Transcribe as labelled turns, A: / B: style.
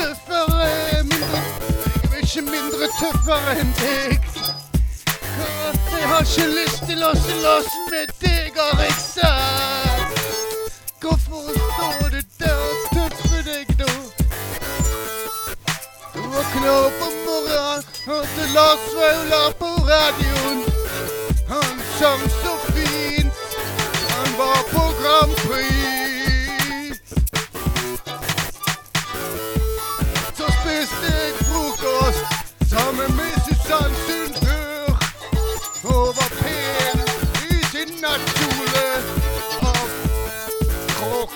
A: tøffere mindre, Ikke mindre tøffere enn deg. Jeg har ikke lyst til å slåss med deg, har jeg sagt. Hvorfor står du der og tøffer deg nå? Du våkner opp om morgenen, hørte Lars Vaular på radioen.